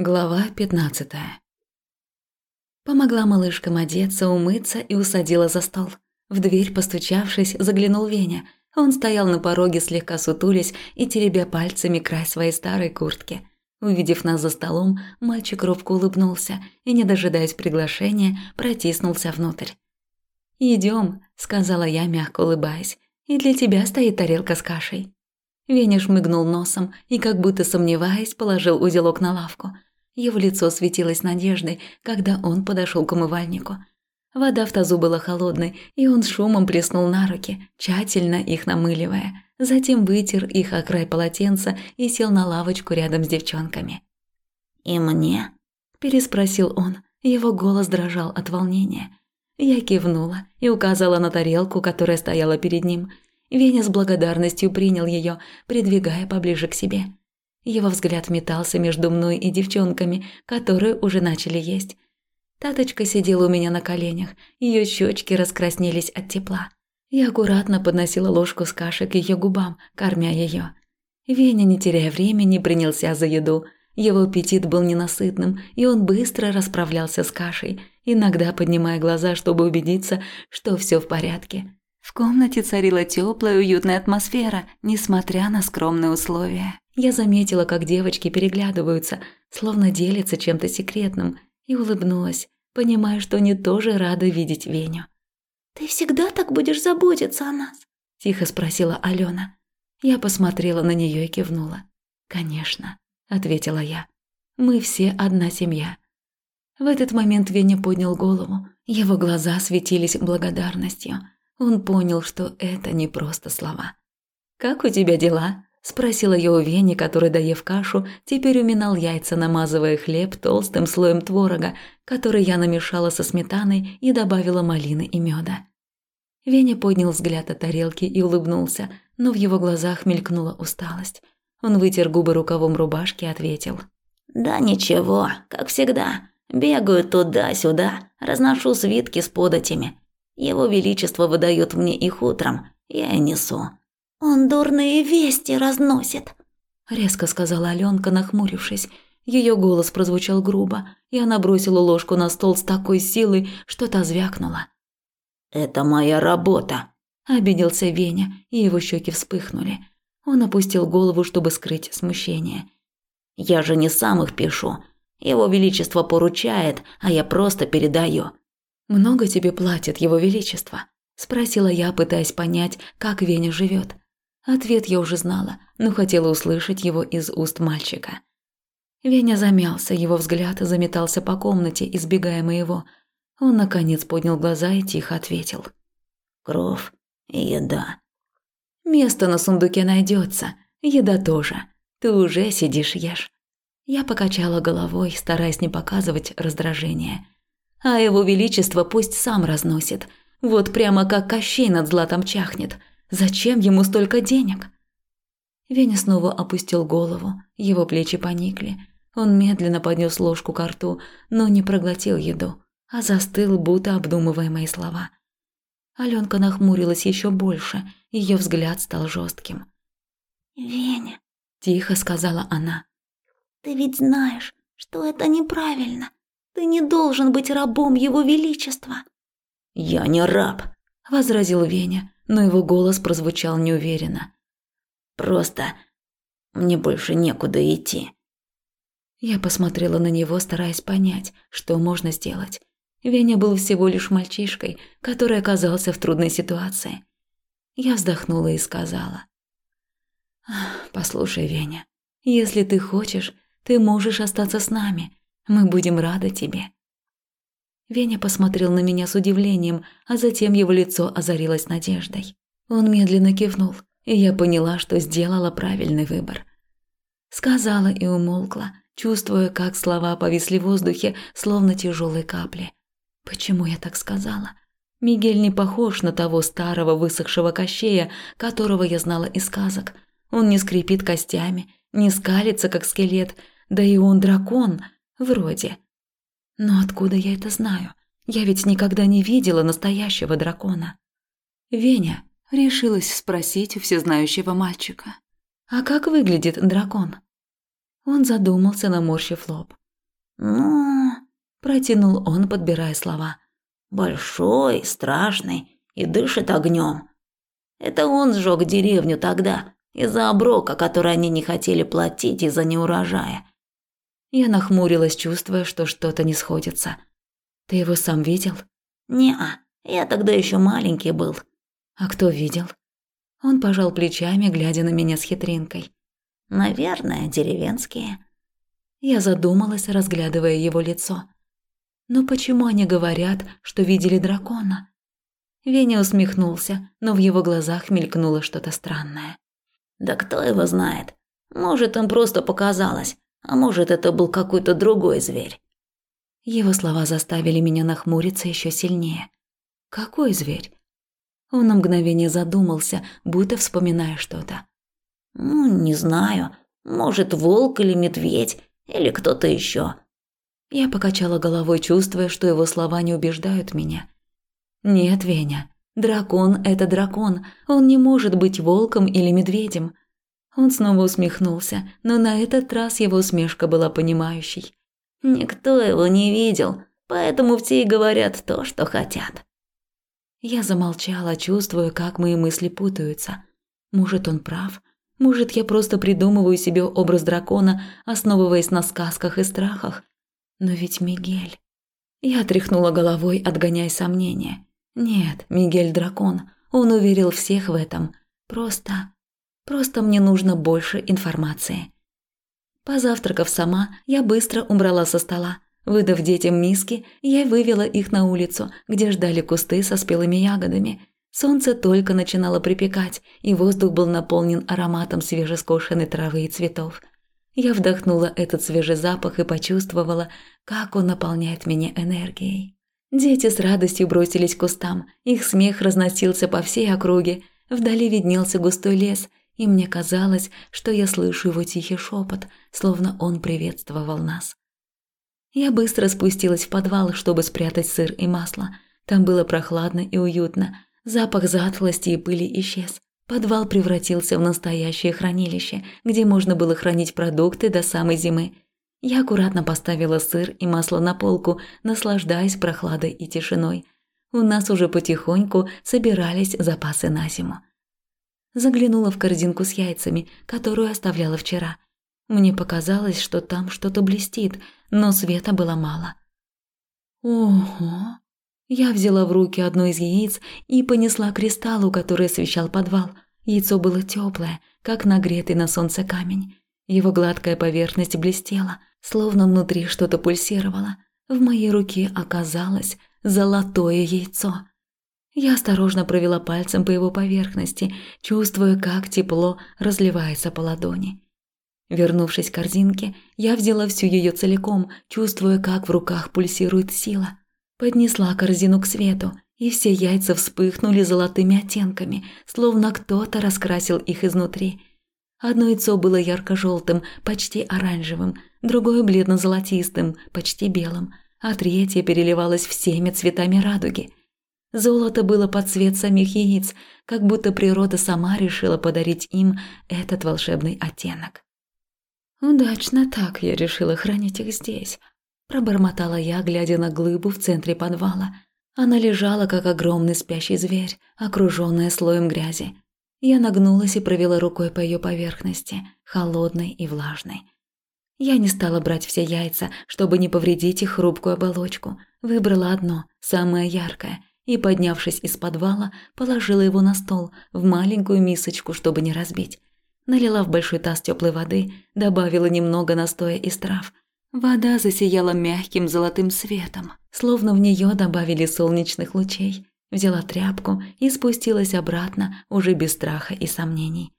Глава 15 Помогла малышкам одеться, умыться и усадила за стол. В дверь, постучавшись, заглянул Веня. Он стоял на пороге, слегка сутулясь и теребя пальцами край своей старой куртки. Увидев нас за столом, мальчик робко улыбнулся и, не дожидаясь приглашения, протиснулся внутрь. «Идём», – сказала я, мягко улыбаясь, – «и для тебя стоит тарелка с кашей». Веня шмыгнул носом и, как будто сомневаясь, положил узелок на лавку – его лицо светилось надеждой, когда он подошел к умывальнику. Вода в тазу была холодной, и он с шумом плеснул на руки, тщательно их намыливая. Затем вытер их о край полотенца и сел на лавочку рядом с девчонками. «И мне?» – переспросил он. Его голос дрожал от волнения. Я кивнула и указала на тарелку, которая стояла перед ним. Веня с благодарностью принял ее, придвигая поближе к себе. Его взгляд метался между мной и девчонками, которые уже начали есть. Таточка сидела у меня на коленях, ее щечки раскраснелись от тепла. Я аккуратно подносила ложку с кашей к ее губам, кормя ее. Веня, не теряя времени, принялся за еду. Его аппетит был ненасытным, и он быстро расправлялся с кашей, иногда поднимая глаза, чтобы убедиться, что все в порядке. В комнате царила теплая, уютная атмосфера, несмотря на скромные условия. Я заметила, как девочки переглядываются, словно делятся чем-то секретным, и улыбнулась, понимая, что они тоже рады видеть Веню. «Ты всегда так будешь заботиться о нас?» – тихо спросила Алена. Я посмотрела на нее и кивнула. «Конечно», – ответила я. «Мы все одна семья». В этот момент Веня поднял голову. Его глаза светились благодарностью. Он понял, что это не просто слова. «Как у тебя дела?» Спросила я у Вени, который, доев кашу, теперь уминал яйца, намазывая хлеб толстым слоем творога, который я намешала со сметаной и добавила малины и меда. Веня поднял взгляд от тарелки и улыбнулся, но в его глазах мелькнула усталость. Он вытер губы рукавом рубашки и ответил. «Да ничего, как всегда. Бегаю туда-сюда, разношу свитки с податями. Его Величество выдает мне их утром, я и несу. «Он дурные вести разносит», – резко сказала Аленка, нахмурившись. Ее голос прозвучал грубо, и она бросила ложку на стол с такой силой, что та звякнула. «Это моя работа», – обиделся Веня, и его щеки вспыхнули. Он опустил голову, чтобы скрыть смущение. «Я же не сам их пишу. Его Величество поручает, а я просто передаю». «Много тебе платит Его Величество?» – спросила я, пытаясь понять, как Веня живет. Ответ я уже знала, но хотела услышать его из уст мальчика. Веня замялся, его взгляд заметался по комнате, избегая моего. Он, наконец, поднял глаза и тихо ответил. «Кровь и еда». «Место на сундуке найдется, еда тоже. Ты уже сидишь ешь». Я покачала головой, стараясь не показывать раздражение. А его величество пусть сам разносит. Вот прямо как Кощей над златом чахнет. Зачем ему столько денег? Веня снова опустил голову, его плечи поникли. Он медленно поднес ложку к рту, но не проглотил еду, а застыл, будто обдумывая мои слова. Аленка нахмурилась еще больше, ее взгляд стал жестким. «Веня», – тихо сказала она, – «ты ведь знаешь, что это неправильно. Ты не должен быть рабом Его Величества». «Я не раб», – возразил Веня, но его голос прозвучал неуверенно. «Просто мне больше некуда идти». Я посмотрела на него, стараясь понять, что можно сделать. Веня был всего лишь мальчишкой, который оказался в трудной ситуации. Я вздохнула и сказала. «Послушай, Веня, если ты хочешь, ты можешь остаться с нами. Мы будем рады тебе. Веня посмотрел на меня с удивлением, а затем его лицо озарилось надеждой. Он медленно кивнул, и я поняла, что сделала правильный выбор. Сказала и умолкла, чувствуя, как слова повисли в воздухе, словно тяжелые капли. Почему я так сказала? Мигель не похож на того старого высохшего кощея, которого я знала из сказок. Он не скрипит костями, не скалится, как скелет, да и он дракон, вроде. Но откуда я это знаю? Я ведь никогда не видела настоящего дракона. Веня решилась спросить у всезнающего мальчика. «А как выглядит дракон?» Он задумался, наморщив лоб. «Ну...» – протянул он, подбирая слова. «Большой, страшный и дышит огнем. Это он сжег деревню тогда, из-за оброка, который они не хотели платить из-за неурожая». Я нахмурилась, чувствуя, что что-то не сходится. «Ты его сам видел?» «Не-а, я тогда еще маленький был». «А кто видел?» Он пожал плечами, глядя на меня с хитринкой. «Наверное, деревенские». Я задумалась, разглядывая его лицо. Но почему они говорят, что видели дракона? Веня усмехнулся, но в его глазах мелькнуло что-то странное. «Да кто его знает? Может, им просто показалось, а может, это был какой-то другой зверь». Его слова заставили меня нахмуриться еще сильнее. «Какой зверь?» Он на мгновение задумался, будто вспоминая что-то. «Ну, не знаю. Может, волк или медведь, или кто-то еще. Я покачала головой, чувствуя, что его слова не убеждают меня. «Нет, Веня, дракон – это дракон, он не может быть волком или медведем». Он снова усмехнулся, но на этот раз его усмешка была понимающей. «Никто его не видел, поэтому все и говорят то, что хотят». Я замолчала, чувствуя, как мои мысли путаются. Может, он прав? Может, я просто придумываю себе образ дракона, основываясь на сказках и страхах? Но ведь Мигель... Я тряхнула головой, отгоняя сомнения. Нет, Мигель дракон. Он уверил всех в этом. Просто... Просто мне нужно больше информации. Позавтракав сама, я быстро убрала со стола. Выдав детям миски, я вывела их на улицу, где ждали кусты со спелыми ягодами. Солнце только начинало припекать, и воздух был наполнен ароматом свежескошенной травы и цветов. Я вдохнула этот свежий запах и почувствовала, как он наполняет меня энергией. Дети с радостью бросились к кустам, их смех разносился по всей округе, вдали виднелся густой лес, и мне казалось, что я слышу его тихий шепот, словно он приветствовал нас. Я быстро спустилась в подвал, чтобы спрятать сыр и масло. Там было прохладно и уютно, запах затхлости и пыли исчез. Подвал превратился в настоящее хранилище, где можно было хранить продукты до самой зимы. Я аккуратно поставила сыр и масло на полку, наслаждаясь прохладой и тишиной. У нас уже потихоньку собирались запасы на зиму. Заглянула в корзинку с яйцами, которую оставляла вчера. Мне показалось, что там что-то блестит, но света было мало. Ого! Я взяла в руки одно из яиц и понесла кристаллу, который освещал подвал. Яйцо было теплое, как нагретый на солнце камень. Его гладкая поверхность блестела, словно внутри что-то пульсировало. В моей руке оказалось золотое яйцо. Я осторожно провела пальцем по его поверхности, чувствуя, как тепло разливается по ладони. Вернувшись к корзинке, я взяла всю ее целиком, чувствуя, как в руках пульсирует сила. Поднесла корзину к свету, и все яйца вспыхнули золотыми оттенками, словно кто-то раскрасил их изнутри. Одно яйцо было ярко-желтым, почти оранжевым, другое бледно-золотистым, почти белым, а третье переливалось всеми цветами радуги. Золото было под цвет самих яиц, как будто природа сама решила подарить им этот волшебный оттенок. «Удачно так я решила хранить их здесь», Пробормотала я, глядя на глыбу в центре подвала. Она лежала, как огромный спящий зверь, окруженная слоем грязи. Я нагнулась и провела рукой по ее поверхности, холодной и влажной. Я не стала брать все яйца, чтобы не повредить их хрупкую оболочку. Выбрала одно, самое яркое, и, поднявшись из подвала, положила его на стол, в маленькую мисочку, чтобы не разбить. Налила в большой таз теплой воды, добавила немного настоя из трав – Вода засияла мягким золотым светом, словно в нее добавили солнечных лучей. Взяла тряпку и спустилась обратно, уже без страха и сомнений.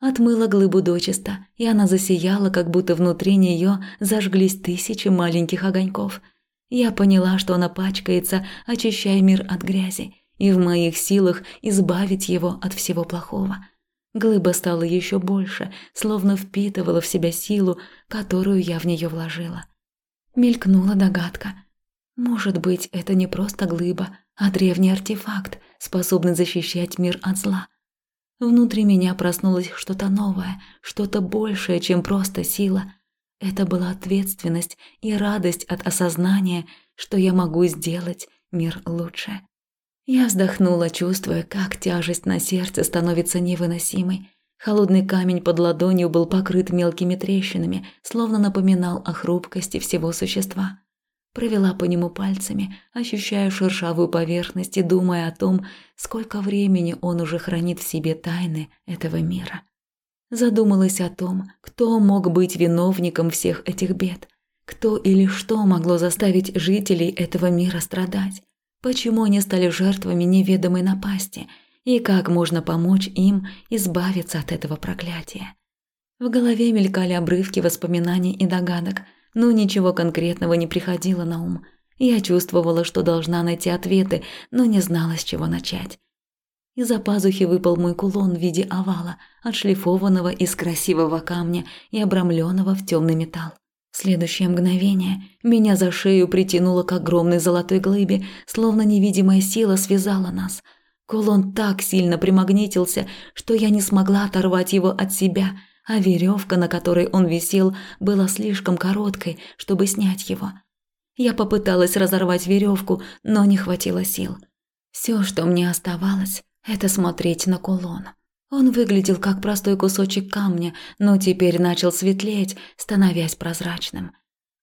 Отмыла глыбу дочисто, и она засияла, как будто внутри нее зажглись тысячи маленьких огоньков. Я поняла, что она пачкается, очищая мир от грязи, и в моих силах избавить его от всего плохого – Глыба стала еще больше, словно впитывала в себя силу, которую я в нее вложила. Мелькнула догадка. Может быть, это не просто глыба, а древний артефакт, способный защищать мир от зла. Внутри меня проснулось что-то новое, что-то большее, чем просто сила. Это была ответственность и радость от осознания, что я могу сделать мир лучше. Я вздохнула, чувствуя, как тяжесть на сердце становится невыносимой. Холодный камень под ладонью был покрыт мелкими трещинами, словно напоминал о хрупкости всего существа. Провела по нему пальцами, ощущая шершавую поверхность и думая о том, сколько времени он уже хранит в себе тайны этого мира. Задумалась о том, кто мог быть виновником всех этих бед, кто или что могло заставить жителей этого мира страдать, почему они стали жертвами неведомой напасти – и как можно помочь им избавиться от этого проклятия. В голове мелькали обрывки воспоминаний и догадок, но ничего конкретного не приходило на ум. Я чувствовала, что должна найти ответы, но не знала, с чего начать. Из-за пазухи выпал мой кулон в виде овала, отшлифованного из красивого камня и обрамленного в темный металл. В следующее мгновение меня за шею притянуло к огромной золотой глыбе, словно невидимая сила связала нас – Кулон так сильно примагнитился, что я не смогла оторвать его от себя, а веревка, на которой он висел, была слишком короткой, чтобы снять его. Я попыталась разорвать веревку, но не хватило сил. Все, что мне оставалось, это смотреть на кулон. Он выглядел как простой кусочек камня, но теперь начал светлеть, становясь прозрачным.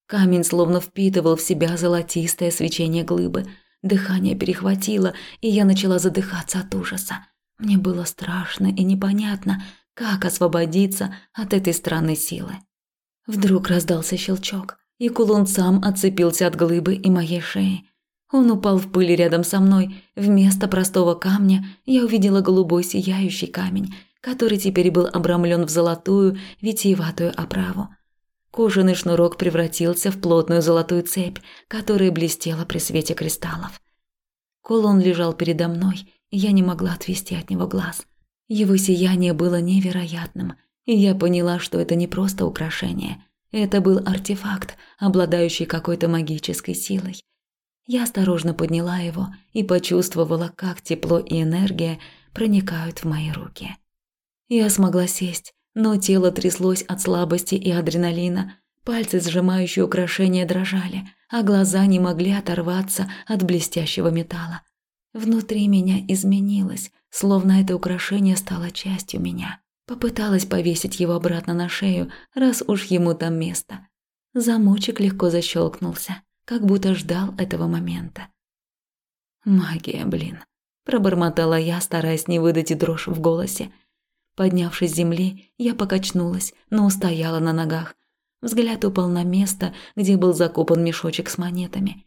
Камень словно впитывал в себя золотистое свечение глыбы – Дыхание перехватило, и я начала задыхаться от ужаса. Мне было страшно и непонятно, как освободиться от этой странной силы. Вдруг раздался щелчок, и кулон сам отцепился от глыбы и моей шеи. Он упал в пыль рядом со мной. Вместо простого камня я увидела голубой сияющий камень, который теперь был обрамлен в золотую витиеватую оправу. Кожаный шнурок превратился в плотную золотую цепь, которая блестела при свете кристаллов. Кулон лежал передо мной, и я не могла отвести от него глаз. Его сияние было невероятным, и я поняла, что это не просто украшение. Это был артефакт, обладающий какой-то магической силой. Я осторожно подняла его и почувствовала, как тепло и энергия проникают в мои руки. Я смогла сесть, но тело тряслось от слабости и адреналина. Пальцы, сжимающие украшения, дрожали, а глаза не могли оторваться от блестящего металла. Внутри меня изменилось, словно это украшение стало частью меня. Попыталась повесить его обратно на шею, раз уж ему там место. Замочек легко защелкнулся, как будто ждал этого момента. «Магия, блин», – пробормотала я, стараясь не выдать дрожь в голосе – Поднявшись с земли, я покачнулась, но устояла на ногах. Взгляд упал на место, где был закопан мешочек с монетами.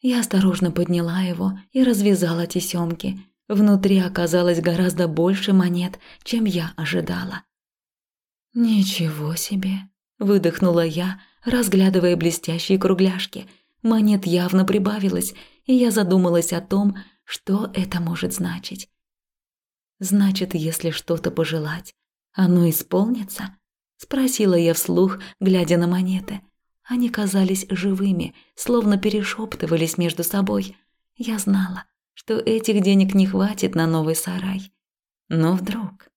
Я осторожно подняла его и развязала тесемки. Внутри оказалось гораздо больше монет, чем я ожидала. «Ничего себе!» – выдохнула я, разглядывая блестящие кругляшки. Монет явно прибавилось, и я задумалась о том, что это может значить. Значит, если что-то пожелать, оно исполнится? Спросила я вслух, глядя на монеты. Они казались живыми, словно перешептывались между собой. Я знала, что этих денег не хватит на новый сарай. Но вдруг...